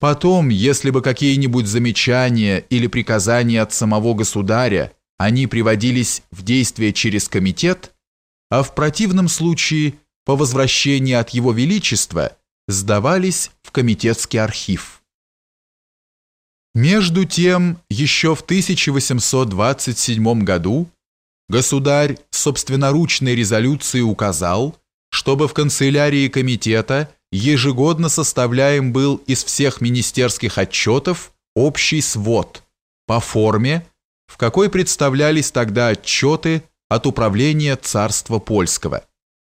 Потом, если бы какие-нибудь замечания или приказания от самого государя, они приводились в действие через комитет, а в противном случае, по возвращении от его величества, сдавались в комитетский архив. Между тем, еще в 1827 году государь собственноручной резолюцией указал, чтобы в канцелярии комитета ежегодно составляем был из всех министерских отчетов общий свод по форме, в какой представлялись тогда отчеты от управления царства польского.